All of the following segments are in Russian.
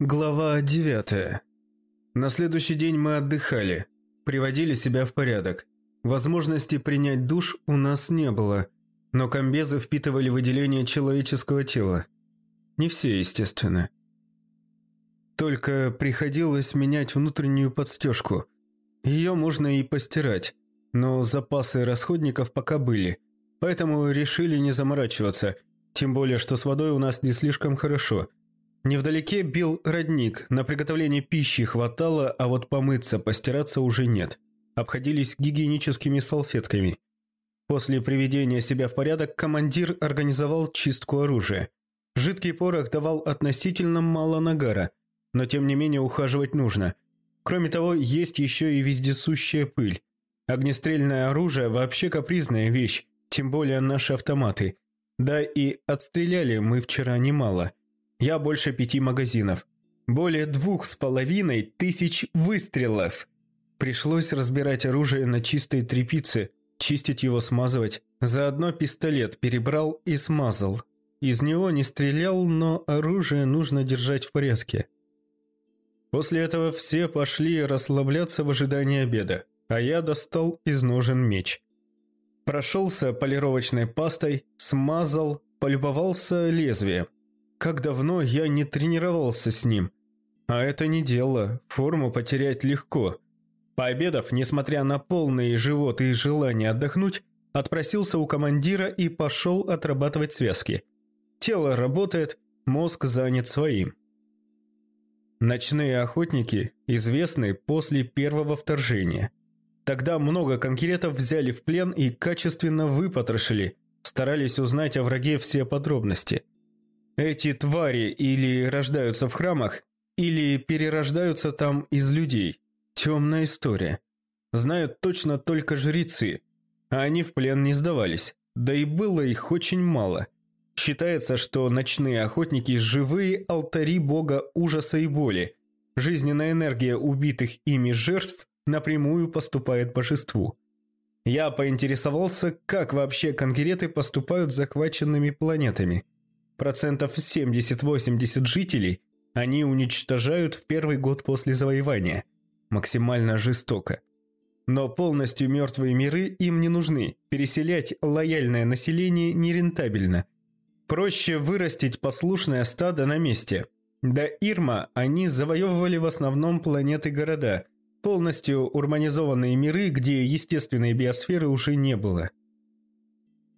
Глава 9. На следующий день мы отдыхали, приводили себя в порядок. Возможности принять душ у нас не было, но комбезы впитывали выделение человеческого тела. Не все, естественно. Только приходилось менять внутреннюю подстежку. Ее можно и постирать, но запасы расходников пока были, поэтому решили не заморачиваться, тем более, что с водой у нас не слишком хорошо – Невдалеке бил родник, на приготовление пищи хватало, а вот помыться, постираться уже нет. Обходились гигиеническими салфетками. После приведения себя в порядок командир организовал чистку оружия. Жидкий порох давал относительно мало нагара, но тем не менее ухаживать нужно. Кроме того, есть еще и вездесущая пыль. Огнестрельное оружие вообще капризная вещь, тем более наши автоматы. Да и отстреляли мы вчера немало – я больше пяти магазинов. Более двух с половиной тысяч выстрелов. Пришлось разбирать оружие на чистой тряпице, чистить его, смазывать. Заодно пистолет перебрал и смазал. Из него не стрелял, но оружие нужно держать в порядке. После этого все пошли расслабляться в ожидании обеда, а я достал из ножен меч. Прошелся полировочной пастой, смазал, полюбовался лезвием. Как давно я не тренировался с ним. А это не дело, форму потерять легко. Пообедав, несмотря на полные животы и желание отдохнуть, отпросился у командира и пошел отрабатывать связки. Тело работает, мозг занят своим. Ночные охотники известны после первого вторжения. Тогда много конкретов взяли в плен и качественно выпотрошили, старались узнать о враге все подробности – эти твари или рождаются в храмах, или перерождаются там из людей. Темная история. Знают точно только жрецы, а они в плен не сдавались, да и было их очень мало. Считается, что ночные охотники – живые алтари бога ужаса и боли. Жизненная энергия убитых ими жертв напрямую поступает божеству. Я поинтересовался, как вообще конгреты поступают с захваченными планетами – процентов 70-80 жителей они уничтожают в первый год после завоевания. Максимально жестоко. Но полностью мертвые миры им не нужны, переселять лояльное население нерентабельно. Проще вырастить послушное стадо на месте. До Ирма они завоевывали в основном планеты-города, полностью урбанизованные миры, где естественной биосферы уже не было.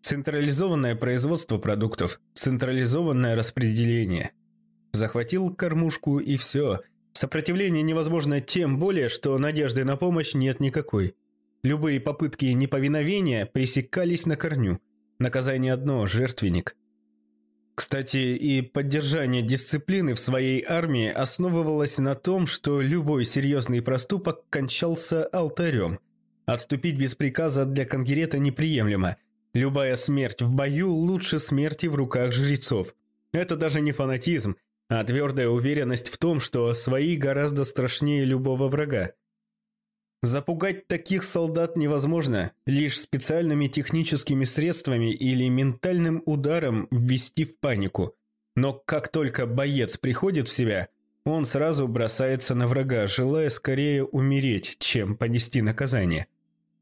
Централизованное производство продуктов, централизованное распределение. Захватил кормушку и все. Сопротивление невозможно тем более, что надежды на помощь нет никакой. Любые попытки неповиновения пресекались на корню. Наказание одно – жертвенник. Кстати, и поддержание дисциплины в своей армии основывалось на том, что любой серьезный проступок кончался алтарем. Отступить без приказа для конгерета неприемлемо – Любая смерть в бою лучше смерти в руках жрецов. Это даже не фанатизм, а твердая уверенность в том, что свои гораздо страшнее любого врага. Запугать таких солдат невозможно, лишь специальными техническими средствами или ментальным ударом ввести в панику. Но как только боец приходит в себя, он сразу бросается на врага, желая скорее умереть, чем понести наказание.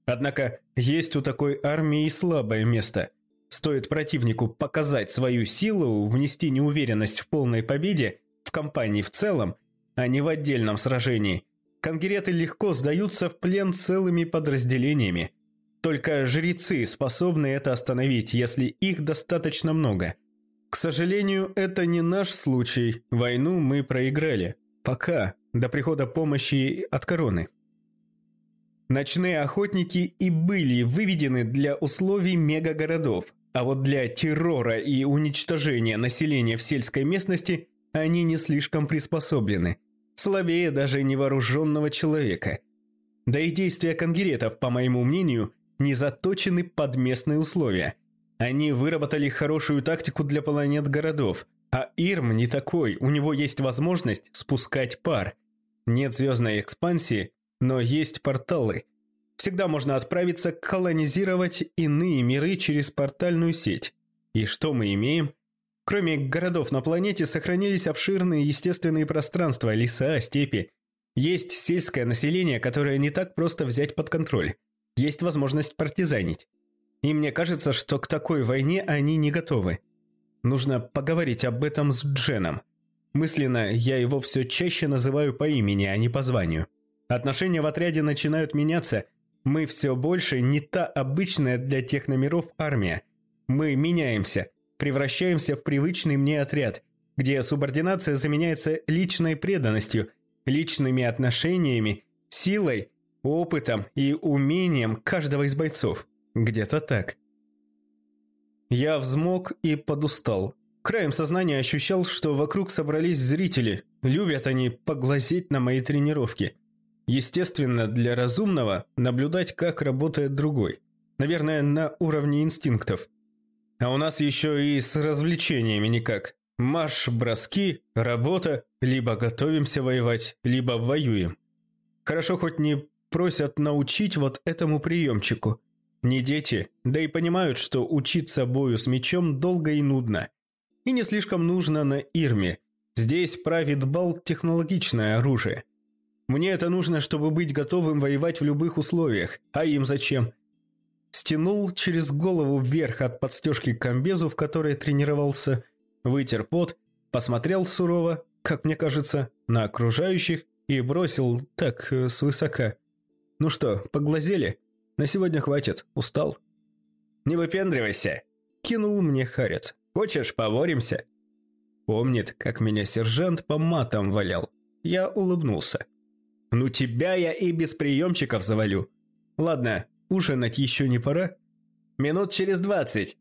Однако есть у такой армии и слабое место. Стоит противнику показать свою силу, внести неуверенность в полной победе в кампании в целом, а не в отдельном сражении. Конгреты легко сдаются в плен целыми подразделениями. Только жрецы способны это остановить, если их достаточно много. К сожалению, это не наш случай. Войну мы проиграли. Пока, до прихода помощи от короны. Ночные охотники и были выведены для условий мегагородов, а вот для террора и уничтожения населения в сельской местности они не слишком приспособлены, слабее даже невооруженного человека. Да и действия конгеретов, по моему мнению, не заточены под местные условия. Они выработали хорошую тактику для планет городов, а Ирм не такой, у него есть возможность спускать пар. Нет звездной экспансии, но есть порталы. Всегда можно отправиться колонизировать иные миры через портальную сеть. И что мы имеем? Кроме городов на планете сохранились обширные естественные пространства, леса, степи. Есть сельское население, которое не так просто взять под контроль. Есть возможность партизанить. И мне кажется, что к такой войне они не готовы. Нужно поговорить об этом с Дженом. Мысленно я его все чаще называю по имени, а не по званию. Отношения в отряде начинают меняться. Мы все больше не та обычная для тех номеров армия. Мы меняемся, превращаемся в привычный мне отряд, где субординация заменяется личной преданностью, личными отношениями, силой, опытом и умением каждого из бойцов. Где-то так. Я взмок и подустал. Краем сознания ощущал, что вокруг собрались зрители. Любят они поглазеть на мои тренировки. Естественно, для разумного наблюдать, как работает другой. Наверное, на уровне инстинктов. А у нас еще и с развлечениями никак. Марш, броски, работа, либо готовимся воевать, либо воюем. Хорошо хоть не просят научить вот этому приемчику. Не дети, да и понимают, что учиться бою с мечом долго и нудно. И не слишком нужно на Ирме. Здесь правит бал технологичное оружие. Мне это нужно, чтобы быть готовым воевать в любых условиях. А им зачем? Стянул через голову вверх от подстежки к комбезу, в которой тренировался, вытер пот, посмотрел сурово, как мне кажется, на окружающих и бросил так э, свысока. «Ну что, поглазели? На сегодня хватит, устал». «Не выпендривайся!» – кинул мне Харец. «Хочешь, поборемся?» Помнит, как меня сержант по матам валял. Я улыбнулся. Ну тебя я и без приемчиков завалю. Ладно, ужинать еще не пора? Минут через двадцать.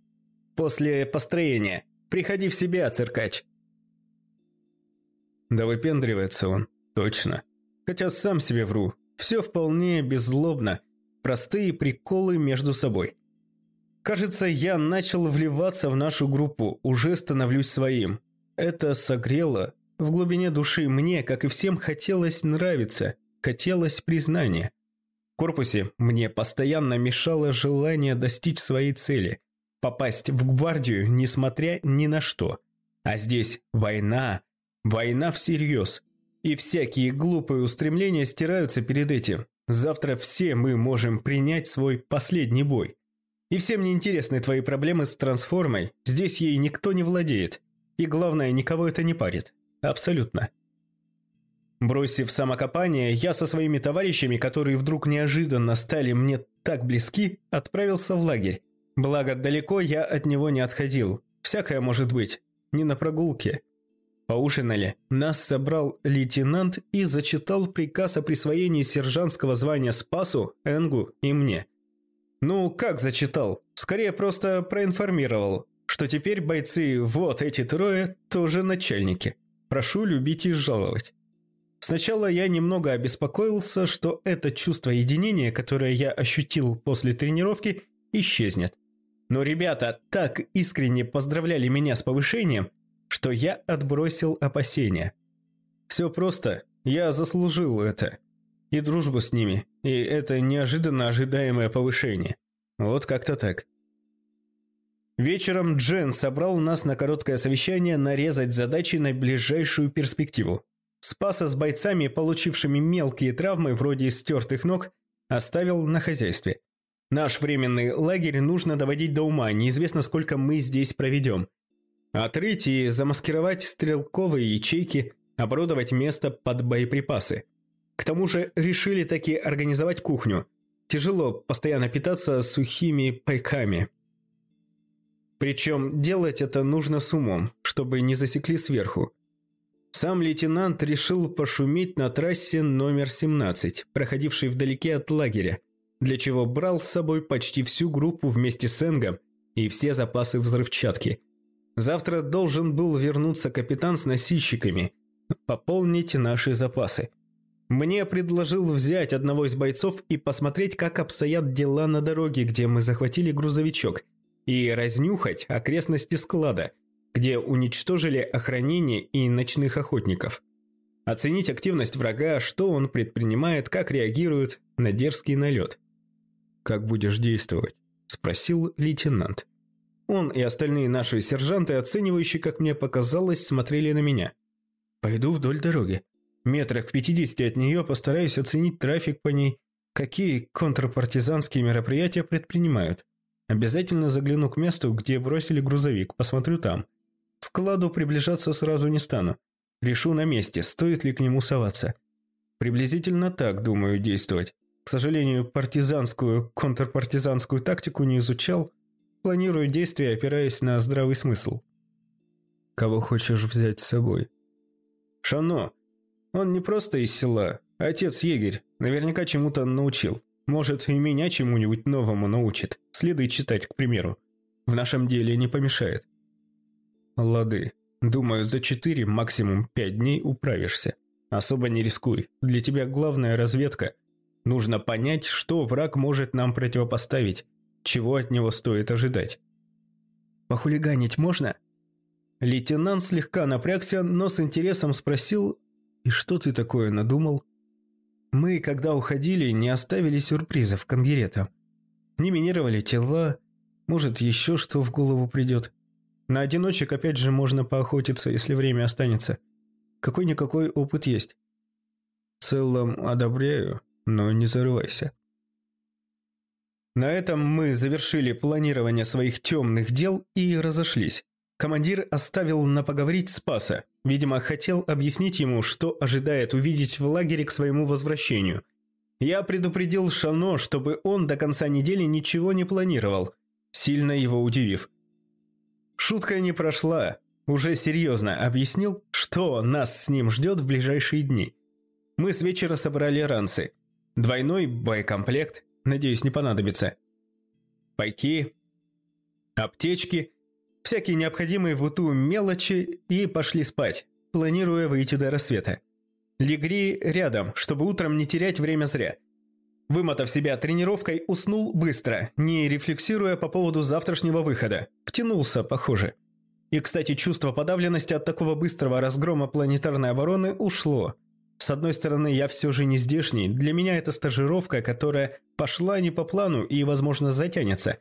После построения. Приходи в себя, циркач. Да выпендривается он, точно. Хотя сам себе вру. Все вполне беззлобно. Простые приколы между собой. Кажется, я начал вливаться в нашу группу, уже становлюсь своим. Это согрело, в глубине души мне, как и всем, хотелось нравиться, хотелось признания. В корпусе мне постоянно мешало желание достичь своей цели – попасть в гвардию, несмотря ни на что. А здесь война, война всерьез. И всякие глупые устремления стираются перед этим. Завтра все мы можем принять свой последний бой. И всем не интересны твои проблемы с трансформой, здесь ей никто не владеет. И главное, никого это не парит. Абсолютно. Бросив самокопание, я со своими товарищами, которые вдруг неожиданно стали мне так близки, отправился в лагерь. Благо, далеко я от него не отходил. Всякое может быть. Не на прогулке. Поужинали. Нас собрал лейтенант и зачитал приказ о присвоении сержантского звания Спасу, Энгу и мне. Ну, как зачитал? Скорее просто проинформировал, что теперь бойцы, вот эти трое, тоже начальники. Прошу любить и жаловать. Сначала я немного обеспокоился, что это чувство единения, которое я ощутил после тренировки, исчезнет. Но ребята так искренне поздравляли меня с повышением, что я отбросил опасения. Все просто, я заслужил это. И дружбу с ними, и это неожиданно ожидаемое повышение. Вот как-то так. Вечером Джен собрал нас на короткое совещание нарезать задачи на ближайшую перспективу. Спаса с бойцами, получившими мелкие травмы вроде стертых ног, оставил на хозяйстве. Наш временный лагерь нужно доводить до ума, неизвестно сколько мы здесь проведем. Отрыть и замаскировать стрелковые ячейки, оборудовать место под боеприпасы. К тому же решили таки организовать кухню. Тяжело постоянно питаться сухими пайками. Причем делать это нужно с умом, чтобы не засекли сверху. Сам лейтенант решил пошуметь на трассе номер 17, проходившей вдалеке от лагеря, для чего брал с собой почти всю группу вместе с Энгом и все запасы взрывчатки. Завтра должен был вернуться капитан с носильщиками, пополнить наши запасы. Мне предложил взять одного из бойцов и посмотреть, как обстоят дела на дороге, где мы захватили грузовичок – и разнюхать окрестности склада, где уничтожили охранение и ночных охотников. Оценить активность врага, что он предпринимает, как реагирует на дерзкий налет. «Как будешь действовать?» – спросил лейтенант. он и остальные наши сержанты, оценивающие, как мне показалось, смотрели на меня. Пойду вдоль дороги. Метрах в пятидесяти от нее постараюсь оценить трафик по ней, какие контрпартизанские мероприятия предпринимают. Обязательно загляну к месту, где бросили грузовик, посмотрю там. К складу приближаться сразу не стану. Решу на месте, стоит ли к нему соваться. Приблизительно так думаю действовать. К сожалению, партизанскую, контрпартизанскую тактику не изучал. Планирую действия, опираясь на здравый смысл. Кого хочешь взять с собой? Шано. Он не просто из села, отец егерь. Наверняка чему-то научил. Может, и меня чему-нибудь новому научит. Следует читать, к примеру. В нашем деле не помешает. Лады. Думаю, за четыре, максимум пять дней управишься. Особо не рискуй. Для тебя главная разведка. Нужно понять, что враг может нам противопоставить, чего от него стоит ожидать. «Похулиганить можно?» Лейтенант слегка напрягся, но с интересом спросил «И что ты такое надумал?» Мы, когда уходили, не оставили сюрпризов конгеретам. Не минировали тела, может, еще что в голову придет. На одиночек опять же можно поохотиться, если время останется. Какой-никакой опыт есть. В целом одобряю, но не зарывайся. На этом мы завершили планирование своих темных дел и разошлись. Командир оставил на поговорить Спаса. Видимо, хотел объяснить ему, что ожидает увидеть в лагере к своему возвращению. Я предупредил Шано, чтобы он до конца недели ничего не планировал, сильно его удивив. Шутка не прошла. Уже серьезно объяснил, что нас с ним ждет в ближайшие дни. Мы с вечера собрали ранцы. Двойной боекомплект, надеюсь, не понадобится. Пайки, аптечки – всякие необходимые в быту мелочи и пошли спать, планируя выйти до рассвета. Легри рядом, чтобы утром не терять время зря. Вымотав себя тренировкой, уснул быстро, не рефлексируя по поводу завтрашнего выхода. Втянулся, похоже. И, кстати, чувство подавленности от такого быстрого разгрома планетарной обороны ушло. С одной стороны, я все же не здешний, для меня это стажировка, которая пошла не по плану и, возможно, затянется.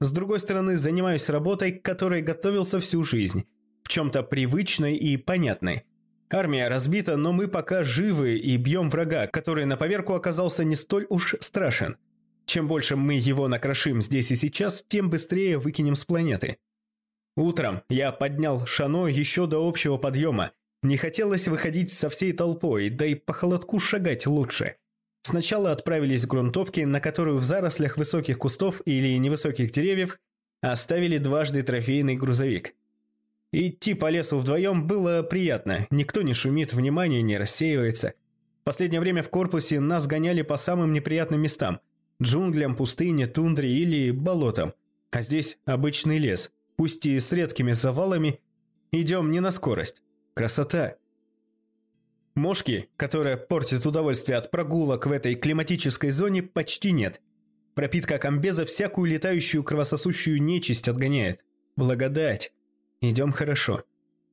С другой стороны, занимаюсь работой, к которой готовился всю жизнь. В чем-то привычной и понятной. Армия разбита, но мы пока живы и бьем врага, который на поверку оказался не столь уж страшен. Чем больше мы его накрошим здесь и сейчас, тем быстрее выкинем с планеты. Утром я поднял Шано еще до общего подъема. Не хотелось выходить со всей толпой, да и по холодку шагать лучше – Сначала отправились к грунтовке, на которую в зарослях высоких кустов или невысоких деревьев оставили дважды трофейный грузовик. Идти по лесу вдвоем было приятно, никто не шумит, внимание не рассеивается. Последнее время в корпусе нас гоняли по самым неприятным местам – джунглям, пустыне, тундре или болотам. А здесь обычный лес, пусть и с редкими завалами. Идем не на скорость. Красота! Мошки, которая портит удовольствие от прогулок в этой климатической зоне, почти нет. Пропитка комбеза всякую летающую кровососущую нечисть отгоняет. Благодать. Идем хорошо.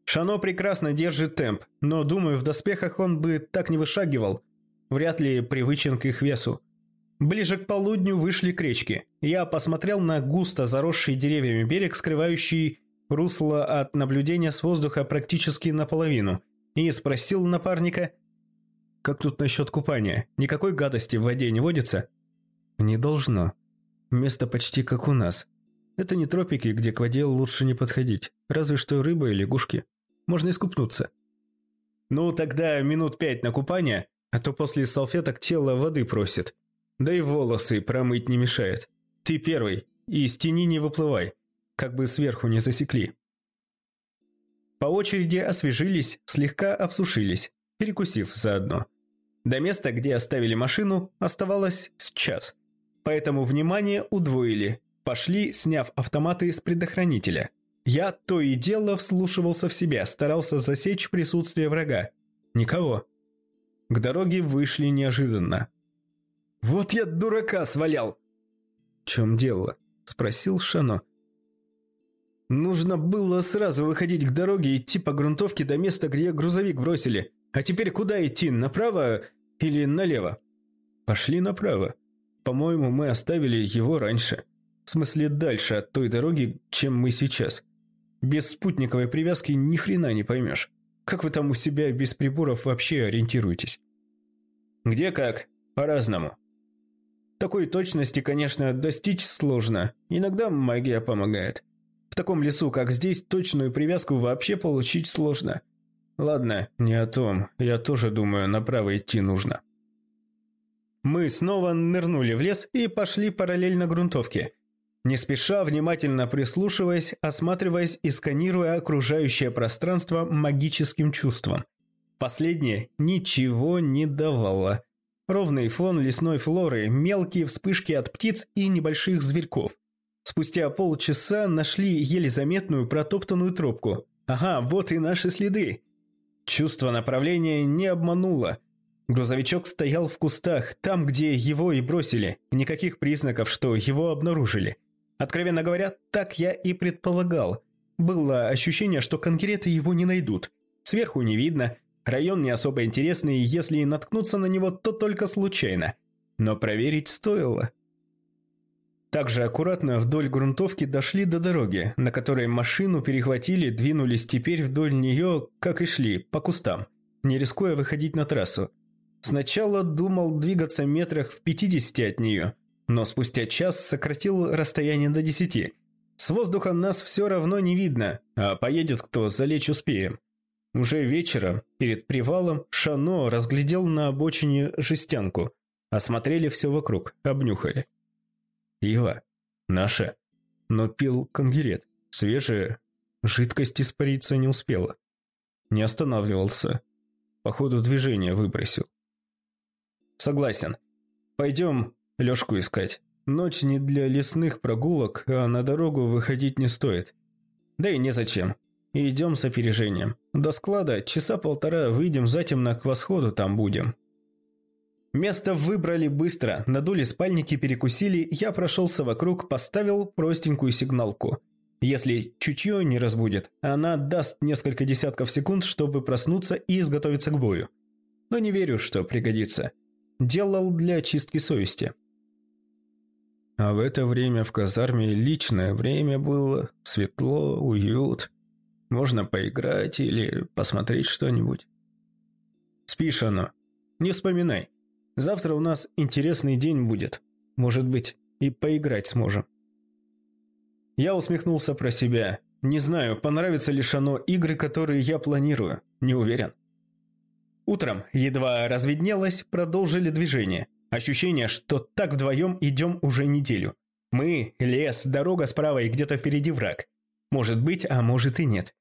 Шано прекрасно держит темп, но, думаю, в доспехах он бы так не вышагивал. Вряд ли привычен к их весу. Ближе к полудню вышли к речке. Я посмотрел на густо заросший деревьями берег, скрывающий русло от наблюдения с воздуха практически наполовину – и спросил напарника, «Как тут насчет купания? Никакой гадости в воде не водится?» «Не должно. Место почти как у нас. Это не тропики, где к воде лучше не подходить, разве что рыба и лягушки. Можно искупнуться». «Ну, тогда минут пять на купание, а то после салфеток тело воды просит. Да и волосы промыть не мешает. Ты первый, и из тени не выплывай, как бы сверху не засекли». По очереди освежились, слегка обсушились, перекусив заодно. До места, где оставили машину, оставалось с час. Поэтому внимание удвоили. Пошли, сняв автоматы с предохранителя. Я то и дело вслушивался в себя, старался засечь присутствие врага. Никого. К дороге вышли неожиданно. «Вот я дурака свалял!» «В чем дело?» – спросил Шано. Нужно было сразу выходить к дороге и идти по грунтовке до места, где грузовик бросили. А теперь куда идти, направо или налево? Пошли направо. По-моему, мы оставили его раньше. смысле дальше от той дороги, чем мы сейчас. Без спутниковой привязки ни хрена не поймешь. Как вы там у себя без приборов вообще ориентируетесь? Где как? По-разному. Такой точности, конечно, достичь сложно. Иногда магия помогает. В таком лесу, как здесь, точную привязку вообще получить сложно. Ладно, не о том. Я тоже думаю, направо идти нужно. Мы снова нырнули в лес и пошли параллельно грунтовке. Не спеша, внимательно прислушиваясь, осматриваясь и сканируя окружающее пространство магическим чувством. Последнее ничего не давало. Ровный фон лесной флоры, мелкие вспышки от птиц и небольших зверьков. Спустя полчаса нашли еле заметную протоптанную тропку. Ага, вот и наши следы. Чувство направления не обмануло. Грузовичок стоял в кустах, там, где его и бросили. Никаких признаков, что его обнаружили. Откровенно говоря, так я и предполагал. Было ощущение, что конкреты его не найдут. Сверху не видно, район не особо интересный, если и наткнуться на него, то только случайно. Но проверить стоило. Также аккуратно вдоль грунтовки дошли до дороги, на которой машину перехватили, двинулись теперь вдоль нее, как и шли, по кустам, не рискуя выходить на трассу. Сначала думал двигаться метрах в 50 от нее, но спустя час сократил расстояние до 10. С воздуха нас все равно не видно, а поедет кто, залечь успеем. Уже вечером, перед привалом, Шано разглядел на обочине жестянку. Осмотрели все вокруг, обнюхали. Ива. Наша. Но пил конгерет. Свежая. Жидкость испариться не успела. Не останавливался. По ходу движения выбросил. Согласен. Пойдем Лёшку искать. Ночь не для лесных прогулок, а на дорогу выходить не стоит. Да и незачем. Идем с опережением. До склада часа полтора выйдем затемно к восходу там будем. Место выбрали быстро, надули спальники, перекусили, я прошелся вокруг, поставил простенькую сигналку. Если чутье не разбудит, она даст несколько десятков секунд, чтобы проснуться и изготовиться к бою. Но не верю, что пригодится. Делал для очистки совести. А в это время в казарме личное время было, светло, уют. Можно поиграть или посмотреть что-нибудь. Спишь оно. Не вспоминай. Завтра у нас интересный день будет. Может быть, и поиграть сможем. Я усмехнулся про себя. Не знаю, понравится ли Шано игры, которые я планирую. Не уверен. Утром, едва разведнелось, продолжили движение. Ощущение, что так вдвоем идем уже неделю. Мы, лес, дорога справа и где-то впереди враг. Может быть, а может и нет.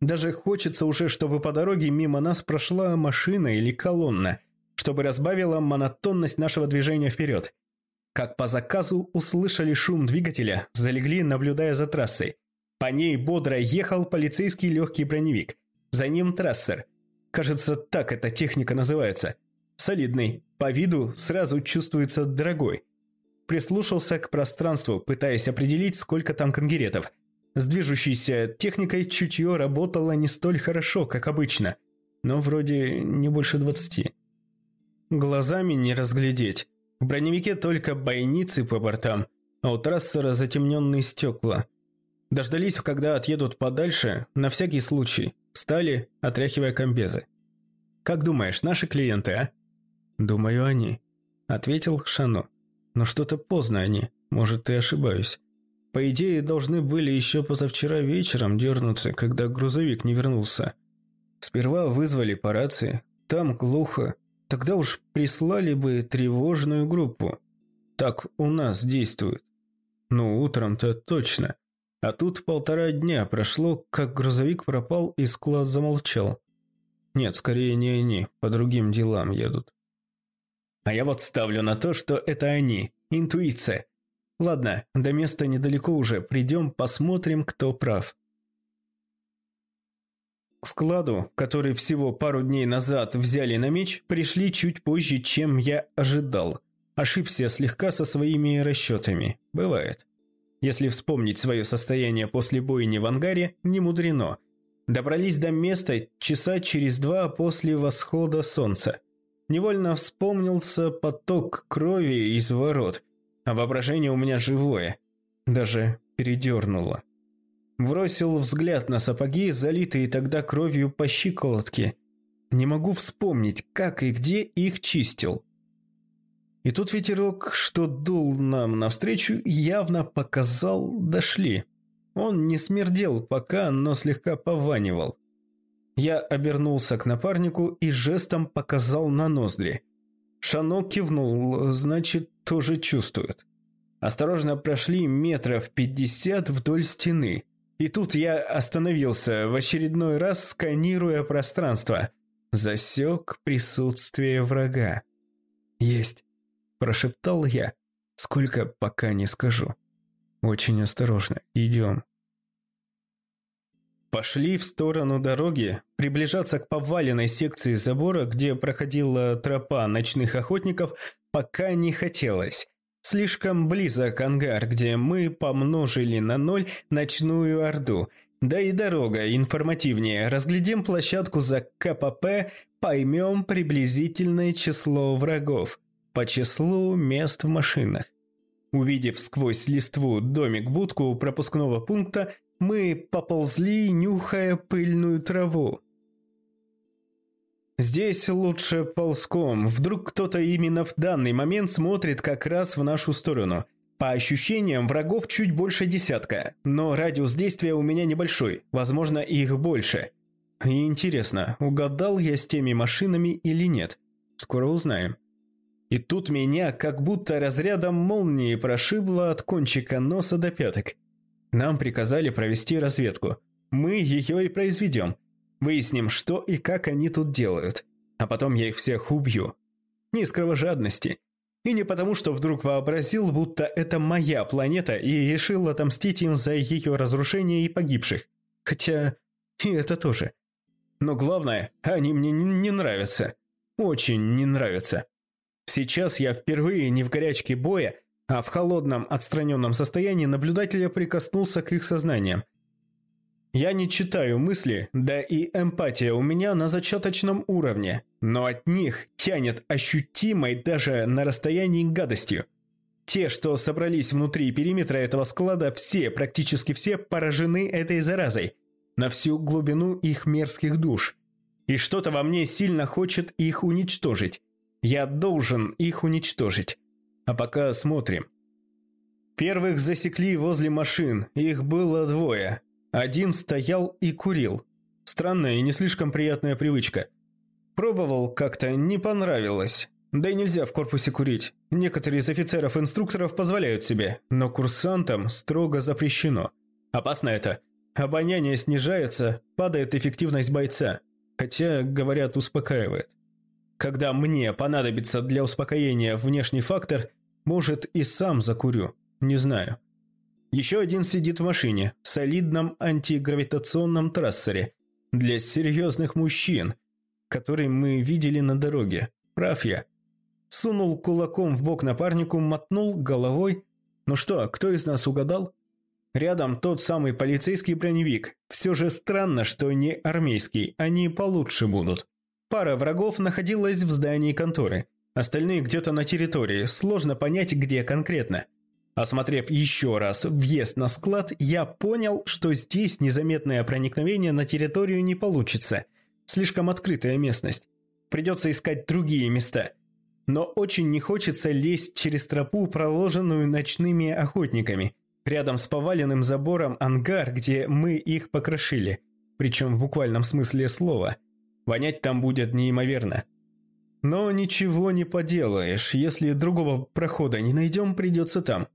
Даже хочется уже, чтобы по дороге мимо нас прошла машина или колонна, чтобы разбавила монотонность нашего движения вперед. Как по заказу услышали шум двигателя, залегли, наблюдая за трассой. По ней бодро ехал полицейский легкий броневик. За ним трассер. Кажется, так эта техника называется. Солидный, по виду сразу чувствуется дорогой. Прислушался к пространству, пытаясь определить, сколько там конгеретов. С движущейся техникой чутье работало не столь хорошо, как обычно, но вроде не больше двадцати. Глазами не разглядеть. В броневике только бойницы по бортам, а у трассера затемненные стекла. Дождались, когда отъедут подальше, на всякий случай. Встали, отряхивая комбезы. «Как думаешь, наши клиенты, а?» «Думаю, они», – ответил Шано. «Но что-то поздно они, может, и ошибаюсь. По идее, должны были еще позавчера вечером дернуться, когда грузовик не вернулся. Сперва вызвали по рации, там глухо, Тогда уж прислали бы тревожную группу. Так у нас действует. Ну, утром-то точно. А тут полтора дня прошло, как грузовик пропал и склад замолчал. Нет, скорее не они, по другим делам едут. А я вот ставлю на то, что это они. Интуиция. Ладно, до места недалеко уже, придем, посмотрим, кто прав. К складу, который всего пару дней назад взяли на меч, пришли чуть позже, чем я ожидал. Ошибся слегка со своими расчетами. Бывает. Если вспомнить свое состояние после бойни в ангаре, не мудрено. Добрались до места часа через два после восхода солнца. Невольно вспомнился поток крови из ворот. А воображение у меня живое. Даже передернуло. Бросил взгляд на сапоги, залитые тогда кровью по щиколотке. Не могу вспомнить, как и где их чистил. И тут ветерок, что дул нам навстречу, явно показал «дошли». Он не смердел пока, но слегка пованивал. Я обернулся к напарнику и жестом показал на ноздри. Шано кивнул, значит, тоже чувствует. Осторожно прошли метров пятьдесят вдоль стены. И тут я остановился, в очередной раз сканируя пространство. Засек присутствие врага. «Есть», – прошептал я. «Сколько, пока не скажу». «Очень осторожно. Идем». Пошли в сторону дороги, приближаться к поваленной секции забора, где проходила тропа ночных охотников, пока не хотелось. Слишком близок ангар, где мы помножили на ноль ночную орду. Да и дорога информативнее. Разглядим площадку за КПП, поймем приблизительное число врагов. По числу мест в машинах. Увидев сквозь листву домик-будку пропускного пункта, мы поползли, нюхая пыльную траву. Здесь лучше ползком. Вдруг кто-то именно в данный момент смотрит как раз в нашу сторону. По ощущениям, врагов чуть больше десятка, но радиус действия у меня небольшой, возможно, их больше. И интересно, угадал я с теми машинами или нет? Скоро узнаем. И тут меня как будто разрядом молнии прошибло от кончика носа до пяток. Нам приказали провести разведку. Мы ее и произведем. Выясним, что и как они тут делают. А потом я их всех убью. Не из кровожадности. И не потому, что вдруг вообразил, будто это моя планета и решил отомстить им за ее разрушение и погибших. Хотя и это тоже. Но главное, они мне не нравятся. Очень не нравятся. Сейчас я впервые не в горячке боя, а в холодном, отстраненном состоянии наблюдателя прикоснулся к их сознаниям. Я не читаю мысли, да и эмпатия у меня на зачаточном уровне, но от них тянет ощутимой даже на расстоянии гадостью. Те, что собрались внутри периметра этого склада, все, практически все, поражены этой заразой на всю глубину их мерзких душ. И что-то во мне сильно хочет их уничтожить. Я должен их уничтожить. А пока смотрим. Первых засекли возле машин, их было двое. Один стоял и курил. Странная и не слишком приятная привычка. Пробовал как-то, не понравилось. Да и нельзя в корпусе курить. Некоторые из офицеров-инструкторов позволяют себе, но курсантам строго запрещено. Опасно это. Обоняние снижается, падает эффективность бойца. Хотя, говорят, успокаивает. Когда мне понадобится для успокоения внешний фактор, может, и сам закурю, не знаю. Еще один сидит в машине, солидном антигравитационном трассере. Для серьезных мужчин, который мы видели на дороге. Прав я. Сунул кулаком в бок напарнику, мотнул головой. Ну что, кто из нас угадал? Рядом тот самый полицейский броневик. Все же странно, что не армейский, они получше будут. Пара врагов находилась в здании конторы. Остальные где-то на территории, сложно понять, где конкретно. Осмотрев еще раз въезд на склад, я понял, что здесь незаметное проникновение на территорию не получится. Слишком открытая местность. Придется искать другие места. Но очень не хочется лезть через тропу, проложенную ночными охотниками. Рядом с поваленным забором ангар, где мы их покрошили. Причем в буквальном смысле слова. Вонять там будет неимоверно. Но ничего не поделаешь, если другого прохода не найдем, придется там.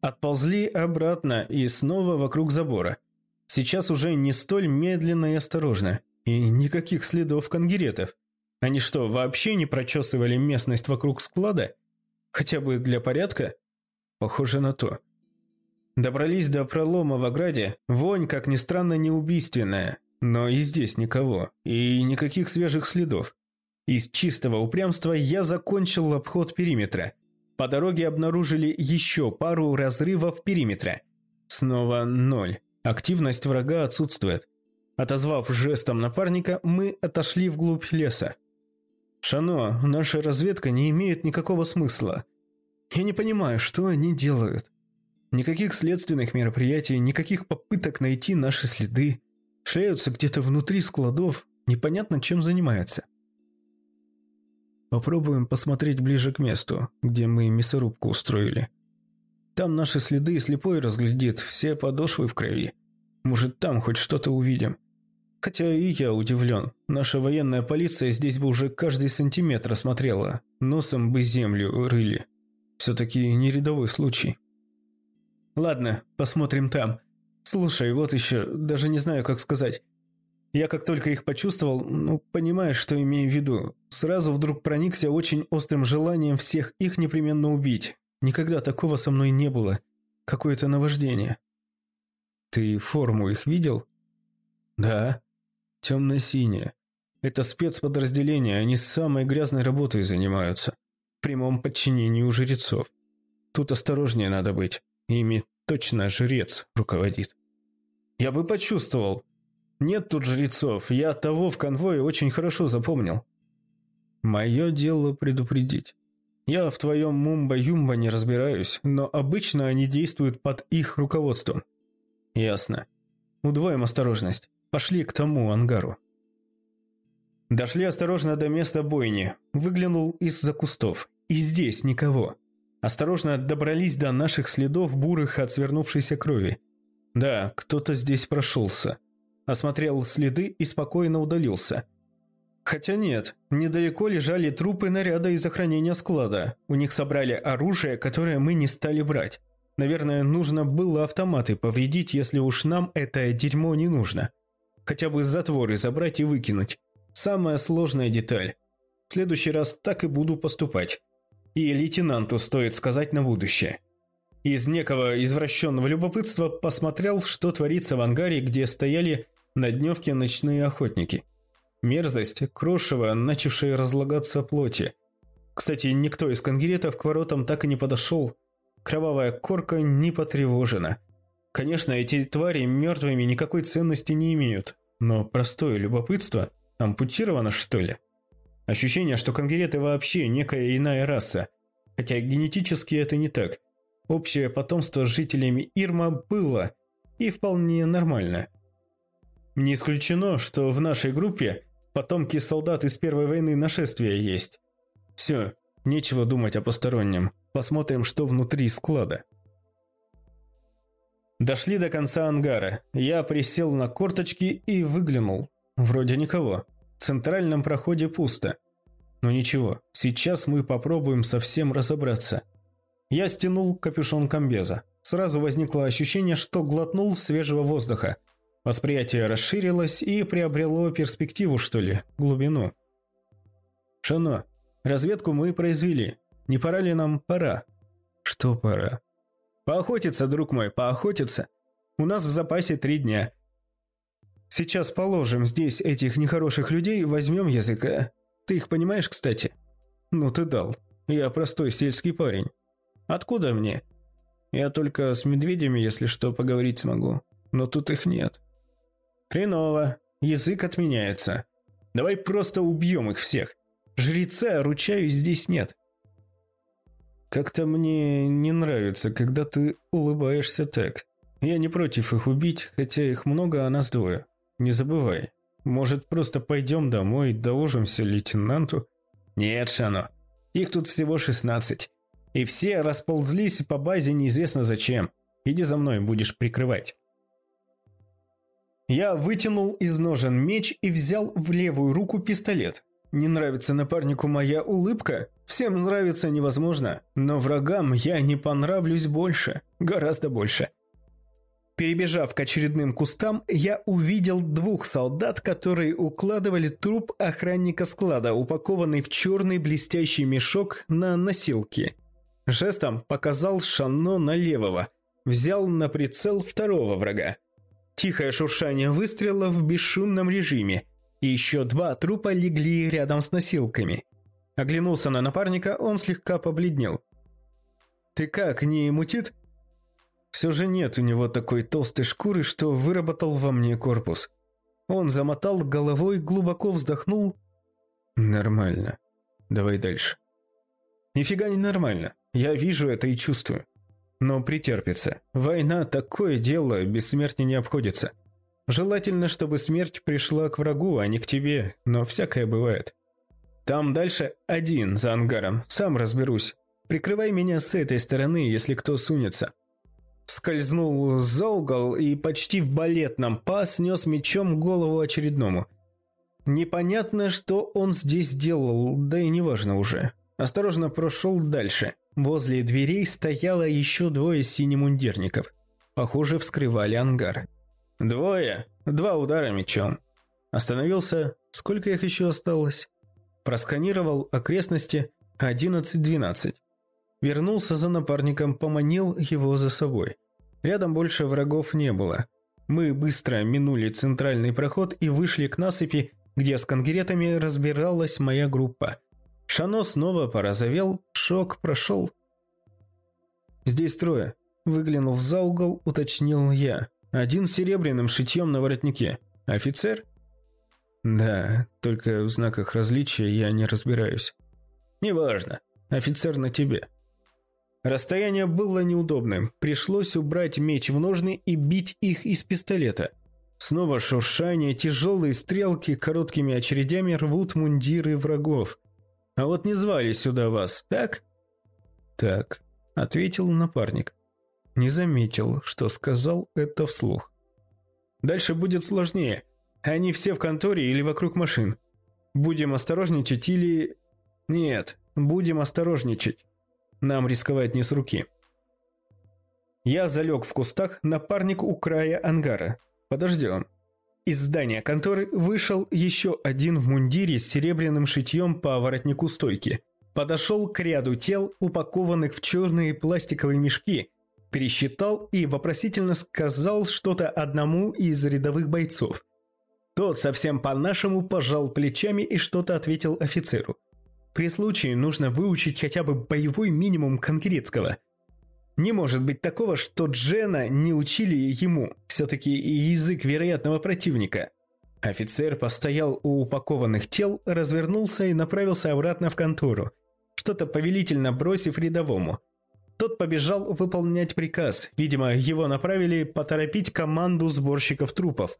Отползли обратно и снова вокруг забора. Сейчас уже не столь медленно и осторожно. И никаких следов конгеретов. Они что, вообще не прочесывали местность вокруг склада? Хотя бы для порядка? Похоже на то. Добрались до пролома в ограде. Вонь, как ни странно, не убийственная. Но и здесь никого. И никаких свежих следов. Из чистого упрямства я закончил обход периметра. По дороге обнаружили еще пару разрывов периметра. Снова ноль. Активность врага отсутствует. Отозвав жестом напарника, мы отошли вглубь леса. «Шано, наша разведка не имеет никакого смысла. Я не понимаю, что они делают». Никаких следственных мероприятий, никаких попыток найти наши следы. Шляются где-то внутри складов, непонятно чем занимаются. Попробуем посмотреть ближе к месту, где мы мясорубку устроили. Там наши следы слепой разглядит, все подошвы в крови. Может, там хоть что-то увидим. Хотя и я удивлен. Наша военная полиция здесь бы уже каждый сантиметр осмотрела. Носом бы землю рыли. Все-таки не рядовой случай. Ладно, посмотрим там. Слушай, вот еще, даже не знаю, как сказать. Я как только их почувствовал, ну, понимаешь, что имею в виду, сразу вдруг проникся очень острым желанием всех их непременно убить. Никогда такого со мной не было. Какое-то наваждение. Ты форму их видел? Да. Темно-синяя. Это спецподразделение, они самой грязной работой занимаются. В прямом подчинении у жрецов. Тут осторожнее надо быть. Ими точно жрец руководит. Я бы почувствовал. Нет тут жрецов, я того в конвое очень хорошо запомнил. Мое дело предупредить. Я в твоем мумба-юмба не разбираюсь, но обычно они действуют под их руководством. Ясно. Удвоим осторожность. Пошли к тому ангару. Дошли осторожно до места бойни. Выглянул из-за кустов. И здесь никого. Осторожно добрались до наших следов бурых от свернувшейся крови. Да, кто-то здесь прошелся. Осмотрел следы и спокойно удалился. Хотя нет, недалеко лежали трупы наряда из охранения склада. У них собрали оружие, которое мы не стали брать. Наверное, нужно было автоматы повредить, если уж нам это дерьмо не нужно. Хотя бы затворы забрать и выкинуть. Самая сложная деталь. В следующий раз так и буду поступать. И лейтенанту стоит сказать на будущее. Из некого извращенного любопытства посмотрел, что творится в ангаре, где стояли на дневке ночные охотники. Мерзость, крошево, начавшее разлагаться плоти. Кстати, никто из конгеретов к воротам так и не подошел, Кровавая корка не потревожена. Конечно, эти твари мертвыми никакой ценности не имеют, но простое любопытство ампутировано, что ли? Ощущение, что конгереты вообще некая иная раса, хотя генетически это не так. Общее потомство с жителями Ирма было и вполне нормально. Не исключено, что в нашей группе потомки солдат из Первой войны нашествия есть. Все, нечего думать о постороннем. Посмотрим, что внутри склада. Дошли до конца ангара. Я присел на корточки и выглянул. Вроде никого. В центральном проходе пусто. Но ничего, сейчас мы попробуем совсем разобраться. Я стянул капюшон комбеза. Сразу возникло ощущение, что глотнул свежего воздуха. Восприятие расширилось и приобрело перспективу, что ли, глубину. Шано, разведку мы произвели. Не пора ли нам пора? Что пора? Поохотиться, друг мой, поохотиться. У нас в запасе три дня. Сейчас положим здесь этих нехороших людей, возьмем языка. Ты их понимаешь, кстати? Ну ты дал. Я простой сельский парень. Откуда мне? Я только с медведями, если что, поговорить смогу. Но тут их нет. Хреново. Язык отменяется. Давай просто убьем их всех. Жреца, ручаюсь, здесь нет. Как-то мне не нравится, когда ты улыбаешься так. Я не против их убить, хотя их много, а нас двое. Не забывай. Может, просто пойдем домой, доложимся лейтенанту? Нет, Шано. Их тут всего 16. И все расползлись по базе неизвестно зачем. Иди за мной, будешь прикрывать. Я вытянул из ножен меч и взял в левую руку пистолет. Не нравится напарнику моя улыбка? Всем нравится невозможно, но врагам я не понравлюсь больше, гораздо больше. Перебежав к очередным кустам, я увидел двух солдат, которые укладывали труп охранника склада, упакованный в черный блестящий мешок на носилки. Жестом показал Шанно на левого, взял на прицел второго врага. Тихое шуршание выстрела в бесшумном режиме – и еще два трупа легли рядом с носилками. Оглянулся на напарника, он слегка побледнел. «Ты как, не мутит?» Все же нет у него такой толстой шкуры, что выработал во мне корпус. Он замотал головой, глубоко вздохнул. «Нормально. Давай дальше». «Нифига не нормально. Я вижу это и чувствую. Но претерпится. Война – такое дело, без смерти не обходится. Желательно, чтобы смерть пришла к врагу, а не к тебе, но всякое бывает. Там дальше один за ангаром, сам разберусь. Прикрывай меня с этой стороны, если кто сунется. Скользнул за угол и почти в балетном па снес мечом голову очередному. Непонятно, что он здесь делал, да и неважно уже. Осторожно прошел дальше. Возле дверей стояло еще двое синемундирников. Похоже, вскрывали ангар. Двое. Два удара мечом. Остановился. Сколько их еще осталось? Просканировал окрестности. 11-12. Вернулся за напарником, поманил его за собой. Рядом больше врагов не было. Мы быстро минули центральный проход и вышли к насыпи, где с конгретами разбиралась моя группа. Шано снова порозовел, шок прошел. «Здесь трое», – выглянув за угол, уточнил я. «Один с серебряным шитьем на воротнике. Офицер?» «Да, только в знаках различия я не разбираюсь». «Неважно. Офицер на тебе». Расстояние было неудобным. Пришлось убрать меч в ножны и бить их из пистолета. Снова шуршание, тяжелые стрелки короткими очередями рвут мундиры врагов. А вот не звали сюда вас, так? Так, ответил напарник. Не заметил, что сказал это вслух. Дальше будет сложнее. Они все в конторе или вокруг машин. Будем осторожничать или... Нет, будем осторожничать. Нам рисковать не с руки. Я залег в кустах, напарник у края ангара. Подождем. Из здания конторы вышел еще один в мундире с серебряным шитьем по воротнику стойки. Подошел к ряду тел, упакованных в черные пластиковые мешки, пересчитал и вопросительно сказал что-то одному из рядовых бойцов. Тот совсем по-нашему пожал плечами и что-то ответил офицеру. При случае нужно выучить хотя бы боевой минимум конкретского – не может быть такого, что Джена не учили ему. Все-таки язык вероятного противника. Офицер постоял у упакованных тел, развернулся и направился обратно в контору, что-то повелительно бросив рядовому. Тот побежал выполнять приказ. Видимо, его направили поторопить команду сборщиков трупов.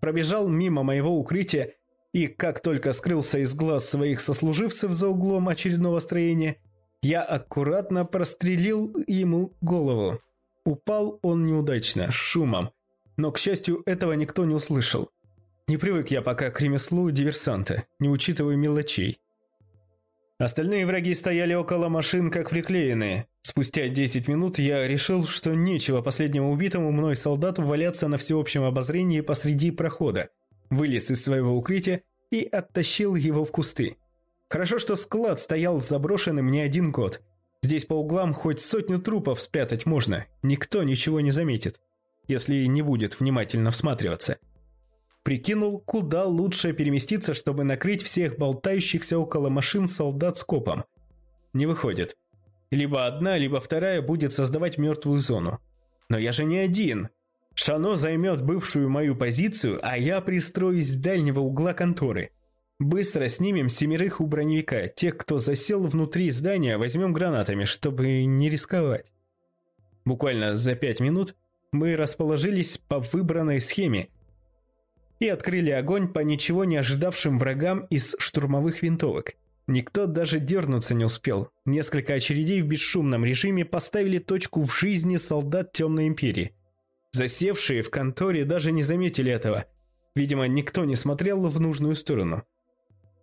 Пробежал мимо моего укрытия и, как только скрылся из глаз своих сослуживцев за углом очередного строения, я аккуратно прострелил ему голову. Упал он неудачно, шумом. Но, к счастью, этого никто не услышал. Не привык я пока к ремеслу диверсанта, не учитывая мелочей. Остальные враги стояли около машин, как приклеенные. Спустя 10 минут я решил, что нечего последнему убитому мной солдату валяться на всеобщем обозрении посреди прохода. Вылез из своего укрытия и оттащил его в кусты. Хорошо, что склад стоял заброшенным не один год. Здесь по углам хоть сотню трупов спрятать можно, никто ничего не заметит, если не будет внимательно всматриваться. Прикинул, куда лучше переместиться, чтобы накрыть всех болтающихся около машин солдат скопом. Не выходит. Либо одна, либо вторая будет создавать мертвую зону. Но я же не один. Шано займет бывшую мою позицию, а я пристроюсь с дальнего угла конторы – Быстро снимем семерых у броневика. Тех, кто засел внутри здания, возьмем гранатами, чтобы не рисковать. Буквально за пять минут мы расположились по выбранной схеме и открыли огонь по ничего не ожидавшим врагам из штурмовых винтовок. Никто даже дернуться не успел. Несколько очередей в бесшумном режиме поставили точку в жизни солдат Темной Империи. Засевшие в конторе даже не заметили этого. Видимо, никто не смотрел в нужную сторону.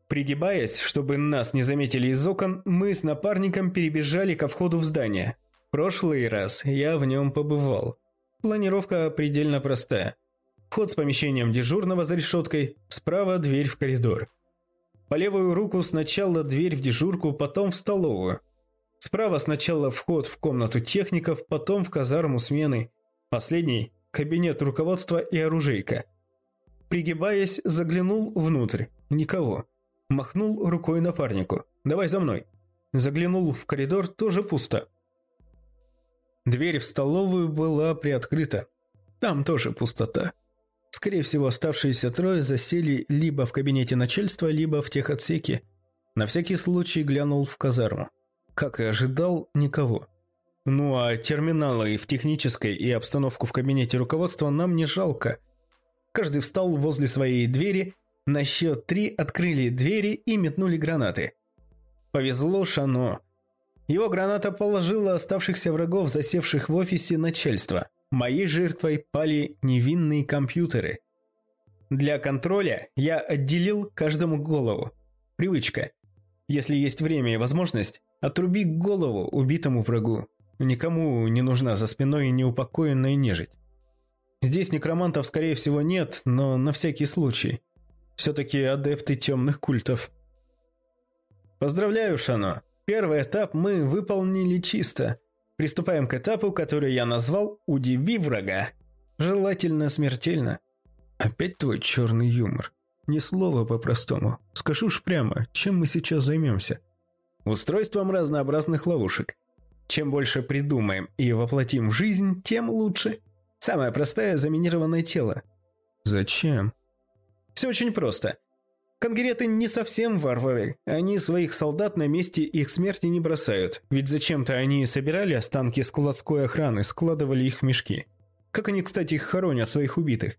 Пригибаясь, чтобы нас не заметили из окон, мы с напарником перебежали ко входу в здание. Прошлый раз я в нем побывал. Планировка предельно простая. Вход с помещением дежурного за решеткой, справа дверь в коридор. По левую руку сначала дверь в дежурку, потом в столовую. Справа сначала вход в комнату техников, потом в казарму смены. Последний – кабинет руководства и оружейка. Пригибаясь, заглянул внутрь. Никого. Махнул рукой напарнику. «Давай за мной». Заглянул в коридор, тоже пусто. Дверь в столовую была приоткрыта. Там тоже пустота. Скорее всего, оставшиеся трое засели либо в кабинете начальства, либо в техотсеке. На всякий случай глянул в казарму. Как и ожидал, никого. Ну а терминалы в технической и обстановку в кабинете руководства нам не жалко. Каждый встал возле своей двери, на счет три открыли двери и метнули гранаты. Повезло Шано. Его граната положила оставшихся врагов, засевших в офисе начальства. Моей жертвой пали невинные компьютеры. Для контроля я отделил каждому голову. Привычка. Если есть время и возможность, отруби голову убитому врагу. Никому не нужна за спиной неупокоенная нежить. Здесь некромантов, скорее всего, нет, но на всякий случай. Все-таки адепты темных культов. Поздравляю, Шано. Первый этап мы выполнили чисто. Приступаем к этапу, который я назвал «Удиви врага». Желательно смертельно. Опять твой черный юмор. Ни слова по-простому. Скажу уж прямо, чем мы сейчас займемся? Устройством разнообразных ловушек. Чем больше придумаем и воплотим в жизнь, тем лучше. Самое простое – заминированное тело. Зачем? Все очень просто. Конгреты не совсем варвары. Они своих солдат на месте их смерти не бросают. Ведь зачем-то они собирали останки складской охраны, складывали их в мешки. Как они, кстати, их хоронят, своих убитых?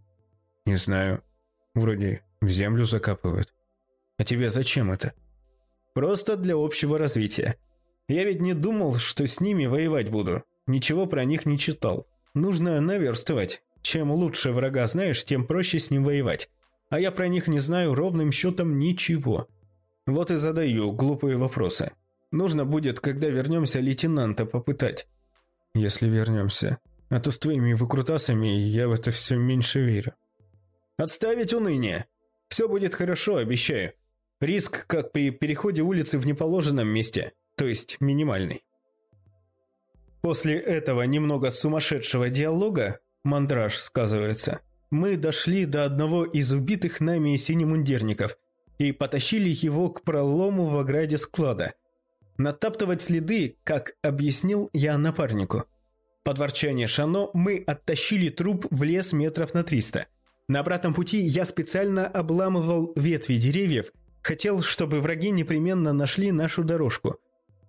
Не знаю. Вроде в землю закапывают. А тебе зачем это? Просто для общего развития. Я ведь не думал, что с ними воевать буду. Ничего про них не читал. Нужно наверстывать. Чем лучше врага знаешь, тем проще с ним воевать а я про них не знаю ровным счетом ничего. Вот и задаю глупые вопросы. Нужно будет, когда вернемся, лейтенанта попытать. Если вернемся. А то с твоими выкрутасами я в это все меньше верю. Отставить уныние. Все будет хорошо, обещаю. Риск, как при переходе улицы в неположенном месте, то есть минимальный. После этого немного сумасшедшего диалога, мандраж сказывается, мы дошли до одного из убитых нами синемундирников и потащили его к пролому в ограде склада. Натаптывать следы, как объяснил я напарнику. Под ворчание Шано мы оттащили труп в лес метров на 300. На обратном пути я специально обламывал ветви деревьев, хотел, чтобы враги непременно нашли нашу дорожку.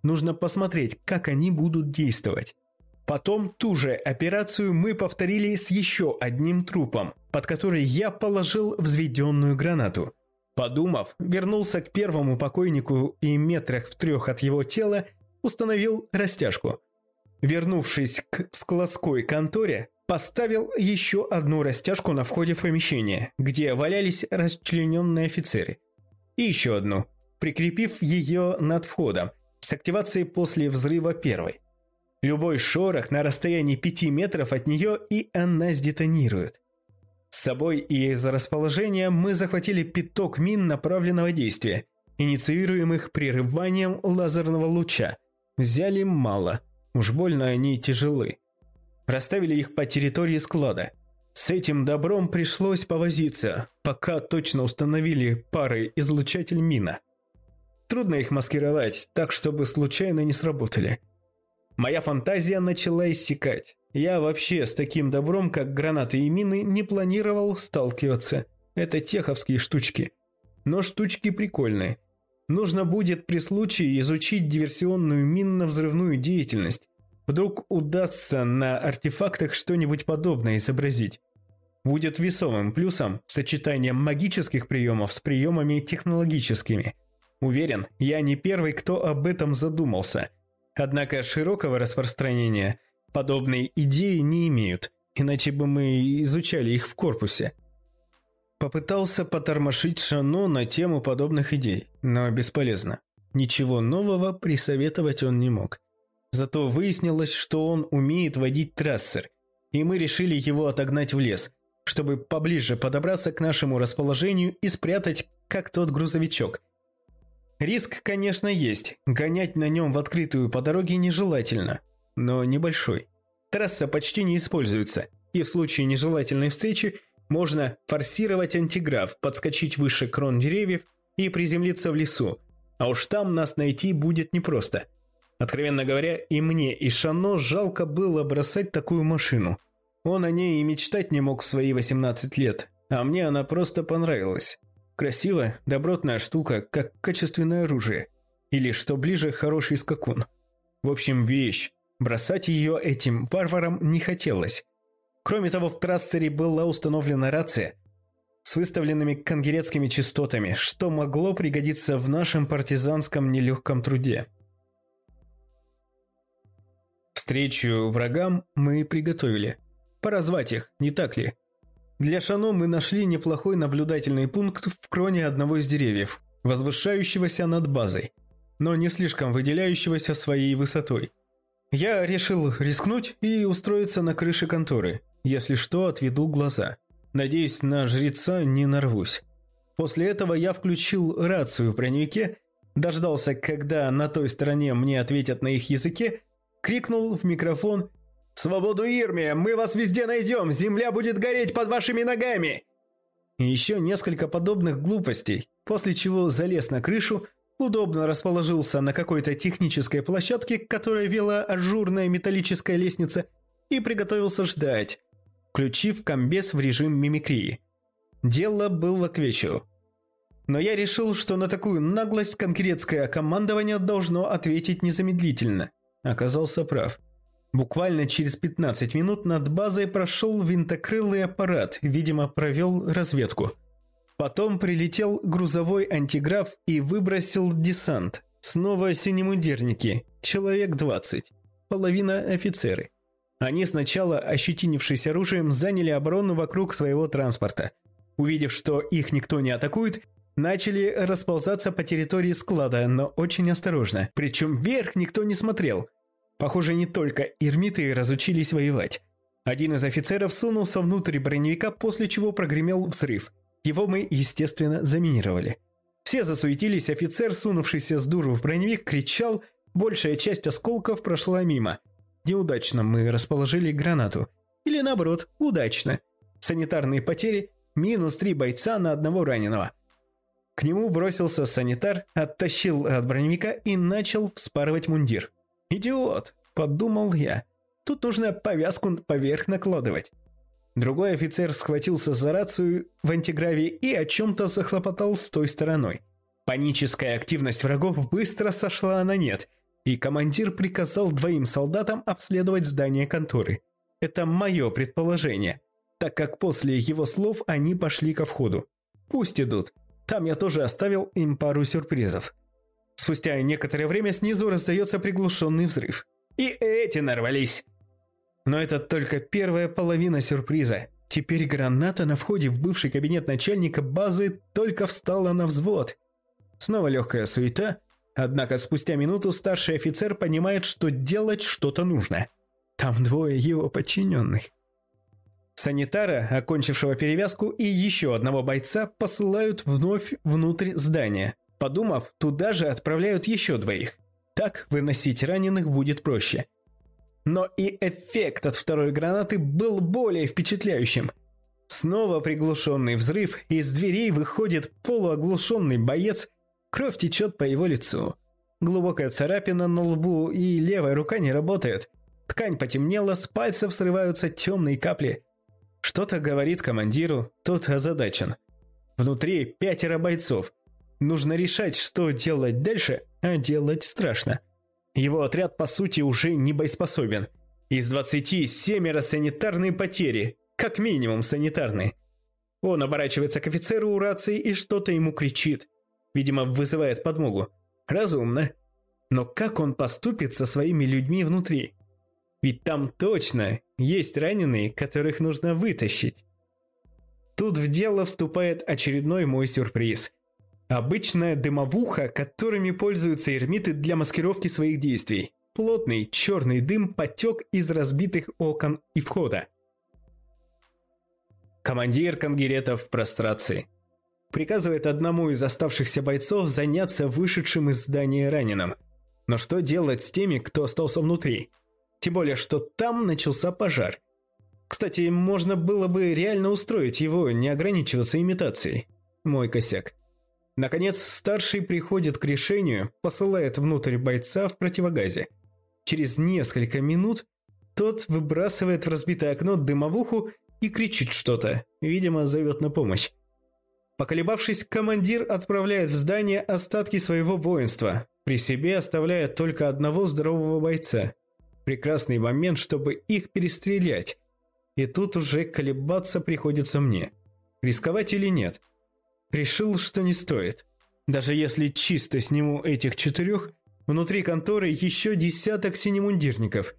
Нужно посмотреть, как они будут действовать. Потом ту же операцию мы повторили с еще одним трупом, под который я положил взведенную гранату. Подумав, вернулся к первому покойнику и метрах в трех от его тела установил растяжку. Вернувшись к складской конторе, поставил еще одну растяжку на входе в помещение, где валялись расчлененные офицеры. И еще одну, прикрепив ее над входом, с активацией после взрыва первой. Любой шорох на расстоянии 5 метров от нее, и она сдетонирует. С собой и из расположения мы захватили пяток мин направленного действия, инициируемых прерыванием лазерного луча. Взяли мало, уж больно они тяжелы. Расставили их по территории склада. С этим добром пришлось повозиться, пока точно установили пары излучатель мина. Трудно их маскировать, так чтобы случайно не сработали. Моя фантазия начала иссякать. Я вообще с таким добром, как гранаты и мины, не планировал сталкиваться. Это теховские штучки. Но штучки прикольные. Нужно будет при случае изучить диверсионную минно-взрывную деятельность. Вдруг удастся на артефактах что-нибудь подобное изобразить. Будет весомым плюсом сочетанием магических приемов с приемами технологическими. Уверен, я не первый, кто об этом задумался – Однако широкого распространения подобные идеи не имеют, иначе бы мы изучали их в корпусе. Попытался потормошить Шано на тему подобных идей, но бесполезно. Ничего нового присоветовать он не мог. Зато выяснилось, что он умеет водить трассер, и мы решили его отогнать в лес, чтобы поближе подобраться к нашему расположению и спрятать, как тот грузовичок – Риск, конечно, есть. Гонять на нем в открытую по дороге нежелательно, но небольшой. Трасса почти не используется, и в случае нежелательной встречи можно форсировать антиграф, подскочить выше крон деревьев и приземлиться в лесу. А уж там нас найти будет непросто. Откровенно говоря, и мне, и Шано жалко было бросать такую машину. Он о ней и мечтать не мог в свои 18 лет, а мне она просто понравилась. Красивая, добротная штука, как качественное оружие. Или, что ближе, хороший скакун. В общем, вещь. Бросать ее этим варварам не хотелось. Кроме того, в трассере была установлена рация с выставленными конгерецкими частотами, что могло пригодиться в нашем партизанском нелегком труде. Встречу врагам мы приготовили. Пора звать их, не так ли? Для Шано мы нашли неплохой наблюдательный пункт в кроне одного из деревьев, возвышающегося над базой, но не слишком выделяющегося своей высотой. Я решил рискнуть и устроиться на крыше конторы. Если что, отведу глаза. Надеюсь, на жреца не нарвусь. После этого я включил рацию в броневике, дождался, когда на той стороне мне ответят на их языке, крикнул в микрофон «Свободу Ирме! Мы вас везде найдем! Земля будет гореть под вашими ногами!» И еще несколько подобных глупостей, после чего залез на крышу, удобно расположился на какой-то технической площадке, которая вела ажурная металлическая лестница, и приготовился ждать, включив комбез в режим мимикрии. Дело было к вечеру. Но я решил, что на такую наглость конкретское командование должно ответить незамедлительно. Оказался прав. Буквально через 15 минут над базой прошел винтокрылый аппарат, видимо, провел разведку – Потом прилетел грузовой антиграф и выбросил десант. Снова синемундирники, человек 20, половина офицеры. Они сначала, ощетинившись оружием, заняли оборону вокруг своего транспорта. Увидев, что их никто не атакует, начали расползаться по территории склада, но очень осторожно. Причем вверх никто не смотрел. Похоже, не только ирмиты разучились воевать. Один из офицеров сунулся внутрь броневика, после чего прогремел взрыв. Его мы, естественно, заминировали. Все засуетились, офицер, сунувшийся с дуру в броневик, кричал, большая часть осколков прошла мимо. Неудачно мы расположили гранату. Или наоборот, удачно. Санитарные потери – минус три бойца на одного раненого. К нему бросился санитар, оттащил от броневика и начал вспарывать мундир. «Идиот!» – подумал я. «Тут нужно повязку поверх накладывать». Другой офицер схватился за рацию в антигравии и о чем-то захлопотал с той стороной. Паническая активность врагов быстро сошла на нет, и командир приказал двоим солдатам обследовать здание конторы. Это мое предположение, так как после его слов они пошли ко входу. Пусть идут, там я тоже оставил им пару сюрпризов. Спустя некоторое время снизу раздается приглушенный взрыв. И эти нарвались. Но это только первая половина сюрприза. Теперь граната на входе в бывший кабинет начальника базы только встала на взвод. Снова легкая суета, однако спустя минуту старший офицер понимает, что делать что-то нужно. Там двое его подчиненных. Санитара, окончившего перевязку, и еще одного бойца посылают вновь внутрь здания. Подумав, туда же отправляют еще двоих. Так выносить раненых будет проще – но и эффект от второй гранаты был более впечатляющим. Снова приглушенный взрыв, из дверей выходит полуоглушенный боец, кровь течет по его лицу. Глубокая царапина на лбу и левая рука не работает. Ткань потемнела, с пальцев срываются темные капли. Что-то говорит командиру, тот озадачен. Внутри пятеро бойцов. Нужно решать, что делать дальше, а делать страшно. Его отряд, по сути, уже не боеспособен. Из 20 семеро санитарные потери, как минимум санитарные. Он оборачивается к офицеру у рации и что-то ему кричит. Видимо, вызывает подмогу. Разумно. Но как он поступит со своими людьми внутри? Ведь там точно есть раненые, которых нужно вытащить. Тут в дело вступает очередной мой сюрприз. Обычная дымовуха, которыми пользуются эрмиты для маскировки своих действий. Плотный черный дым потек из разбитых окон и входа. Командир Конгерета в прострации. Приказывает одному из оставшихся бойцов заняться вышедшим из здания раненым. Но что делать с теми, кто остался внутри? Тем более, что там начался пожар. Кстати, можно было бы реально устроить его, не ограничиваться имитацией. Мой косяк. Наконец, старший приходит к решению, посылает внутрь бойца в противогазе. Через несколько минут тот выбрасывает в разбитое окно дымовуху и кричит что-то, видимо, зовет на помощь. Поколебавшись, командир отправляет в здание остатки своего воинства, при себе оставляя только одного здорового бойца. прекрасный момент, чтобы их перестрелять. И тут уже колебаться приходится мне. Рисковать или нет? Решил, что не стоит. Даже если чисто сниму этих четырех, внутри конторы еще десяток синемундирников.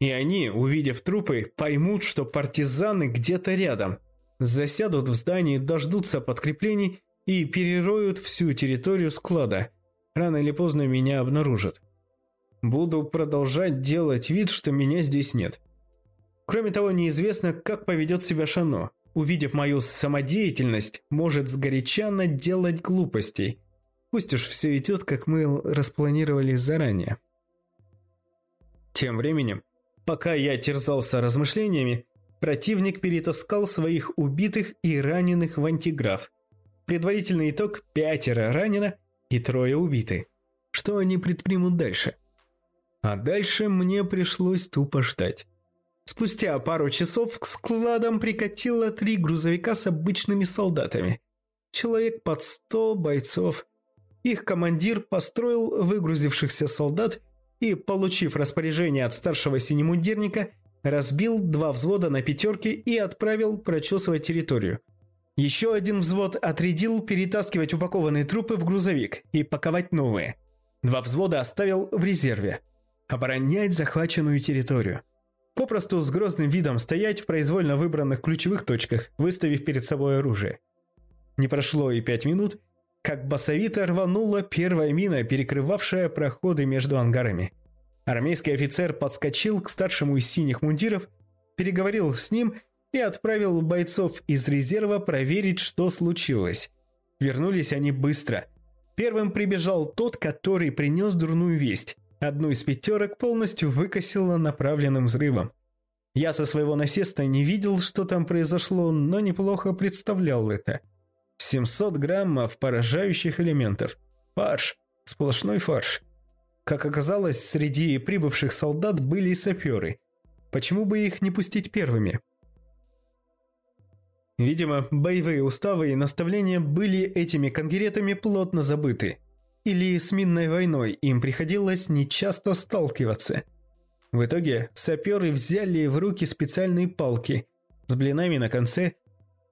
И они, увидев трупы, поймут, что партизаны где-то рядом. Засядут в здании, дождутся подкреплений и перероют всю территорию склада. Рано или поздно меня обнаружат. Буду продолжать делать вид, что меня здесь нет. Кроме того, неизвестно, как поведет себя Шано. Увидев мою самодеятельность, может сгоряча наделать глупостей. Пусть уж все идет, как мы распланировали заранее. Тем временем, пока я терзался размышлениями, противник перетаскал своих убитых и раненых в антиграф. Предварительный итог – пятеро ранено и трое убиты. Что они предпримут дальше? А дальше мне пришлось тупо ждать. Спустя пару часов к складам прикатило три грузовика с обычными солдатами. Человек под сто бойцов. Их командир построил выгрузившихся солдат и, получив распоряжение от старшего синемундирника, разбил два взвода на пятерки и отправил прочесывать территорию. Еще один взвод отрядил перетаскивать упакованные трупы в грузовик и паковать новые. Два взвода оставил в резерве. Оборонять захваченную территорию. Попросту с грозным видом стоять в произвольно выбранных ключевых точках, выставив перед собой оружие. Не прошло и пять минут, как басовито рванула первая мина, перекрывавшая проходы между ангарами. Армейский офицер подскочил к старшему из синих мундиров, переговорил с ним и отправил бойцов из резерва проверить, что случилось. Вернулись они быстро. Первым прибежал тот, который принес дурную весть. Одну из пятерок полностью выкосило направленным взрывом. Я со своего насеста не видел, что там произошло, но неплохо представлял это. 700 граммов поражающих элементов. Фарш. Сплошной фарш. Как оказалось, среди прибывших солдат были и саперы. Почему бы их не пустить первыми? Видимо, боевые уставы и наставления были этими конгеретами плотно забыты или с минной войной им приходилось нечасто сталкиваться. В итоге саперы взяли в руки специальные палки с блинами на конце,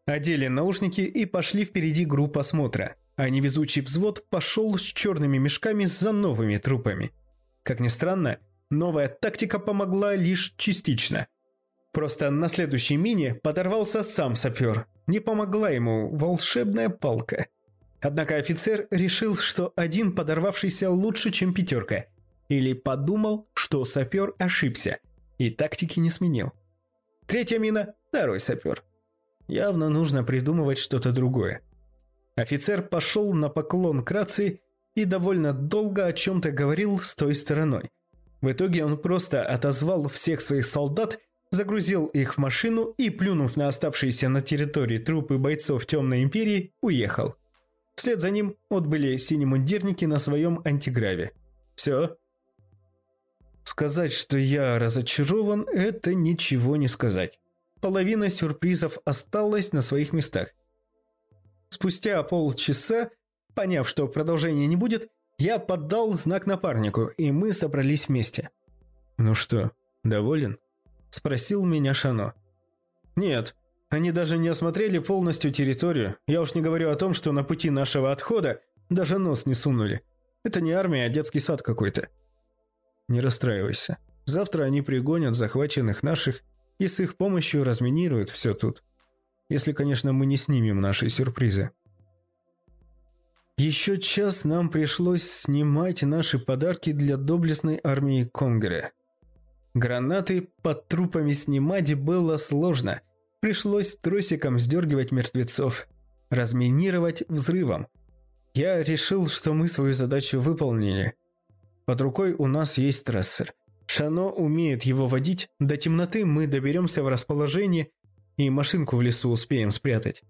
одели наушники и пошли впереди группы осмотра, а невезучий взвод пошел с черными мешками за новыми трупами. Как ни странно, новая тактика помогла лишь частично. Просто на следующей мине подорвался сам сапер. Не помогла ему волшебная палка – Однако офицер решил, что один подорвавшийся лучше, чем пятерка. Или подумал, что сапер ошибся и тактики не сменил. Третья мина – второй сапер. Явно нужно придумывать что-то другое. Офицер пошел на поклон к рации и довольно долго о чем-то говорил с той стороной. В итоге он просто отозвал всех своих солдат, загрузил их в машину и, плюнув на оставшиеся на территории трупы бойцов Темной Империи, уехал. Вслед за ним отбыли синемундирники на своем антиграве. Все. Сказать, что я разочарован, это ничего не сказать. Половина сюрпризов осталась на своих местах. Спустя полчаса, поняв, что продолжения не будет, я поддал знак напарнику, и мы собрались вместе. «Ну что, доволен?» – спросил меня Шано. «Нет, они даже не осмотрели полностью территорию. Я уж не говорю о том, что на пути нашего отхода даже нос не сунули. Это не армия, а детский сад какой-то. Не расстраивайся. Завтра они пригонят захваченных наших и с их помощью разминируют все тут. Если, конечно, мы не снимем наши сюрпризы. Еще час нам пришлось снимать наши подарки для доблестной армии Конгре. Гранаты под трупами снимать было сложно – Пришлось тросиком сдергивать мертвецов, разминировать взрывом. Я решил, что мы свою задачу выполнили. Под рукой у нас есть трассер. Шано умеет его водить, до темноты мы доберемся в расположение и машинку в лесу успеем спрятать.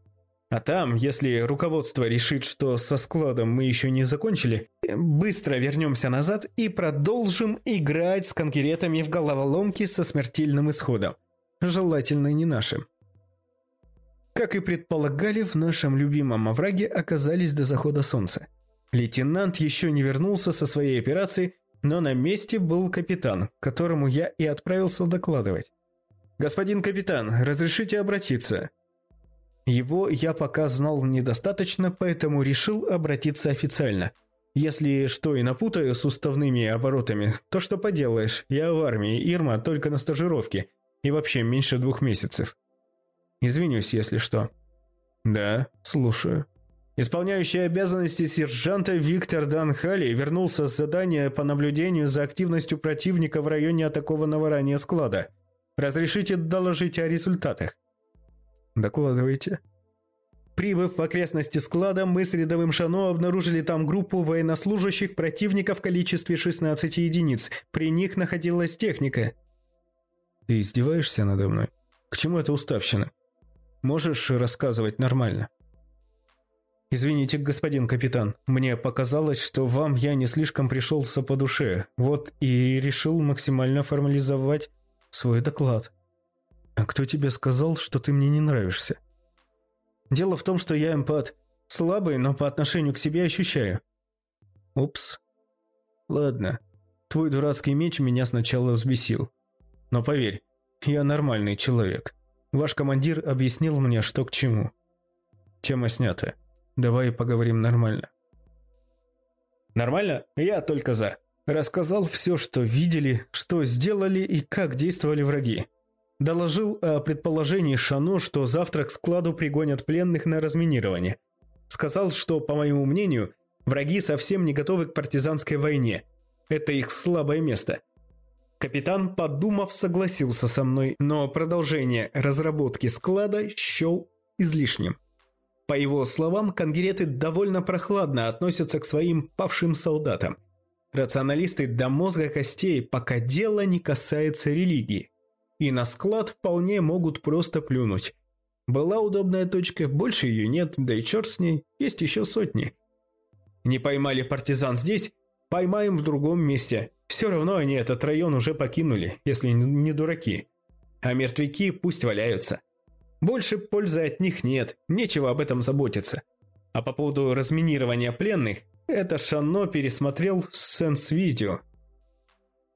А там, если руководство решит, что со складом мы еще не закончили, быстро вернемся назад и продолжим играть с конкретами в головоломки со смертельным исходом. Желательно не нашим. Как и предполагали, в нашем любимом овраге оказались до захода солнца. Лейтенант еще не вернулся со своей операции, но на месте был капитан, которому я и отправился докладывать. «Господин капитан, разрешите обратиться?» Его я пока знал недостаточно, поэтому решил обратиться официально. Если что и напутаю с уставными оборотами, то что поделаешь, я в армии, Ирма только на стажировке, и вообще меньше двух месяцев. Извинюсь, если что. Да, слушаю. Исполняющий обязанности сержанта Виктор Данхали вернулся с задания по наблюдению за активностью противника в районе атакованного ранее склада. Разрешите доложить о результатах? Докладывайте. Прибыв в окрестности склада, мы с рядовым Шано обнаружили там группу военнослужащих противника в количестве 16 единиц. При них находилась техника. Ты издеваешься надо мной? К чему эта уставщина? Можешь рассказывать нормально? «Извините, господин капитан, мне показалось, что вам я не слишком пришелся по душе, вот и решил максимально формализовать свой доклад». «А кто тебе сказал, что ты мне не нравишься?» «Дело в том, что я эмпат. Слабый, но по отношению к себе ощущаю». «Упс. Ладно. Твой дурацкий меч меня сначала взбесил. Но поверь, я нормальный человек. Ваш командир объяснил мне, что к чему. Тема снята». Давай поговорим нормально. Нормально? Я только за. Рассказал все, что видели, что сделали и как действовали враги. Доложил о предположении Шано, что завтра к складу пригонят пленных на разминирование. Сказал, что, по моему мнению, враги совсем не готовы к партизанской войне. Это их слабое место. Капитан, подумав, согласился со мной, но продолжение разработки склада счел излишним. По его словам, конгреты довольно прохладно относятся к своим павшим солдатам. Рационалисты до мозга костей, пока дело не касается религии. И на склад вполне могут просто плюнуть. Была удобная точка, больше ее нет, да и черт с ней, есть еще сотни. Не поймали партизан здесь, поймаем в другом месте. Все равно они этот район уже покинули, если не дураки. А мертвяки пусть валяются. Больше пользы от них нет, нечего об этом заботиться. А по поводу разминирования пленных, это Шано пересмотрел сенс-видео.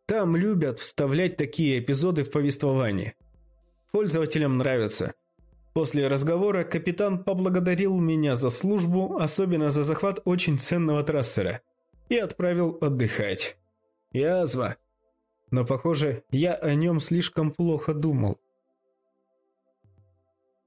Там любят вставлять такие эпизоды в повествование. Пользователям нравится. После разговора капитан поблагодарил меня за службу, особенно за захват очень ценного трассера, и отправил отдыхать. Язва. Но, похоже, я о нем слишком плохо думал.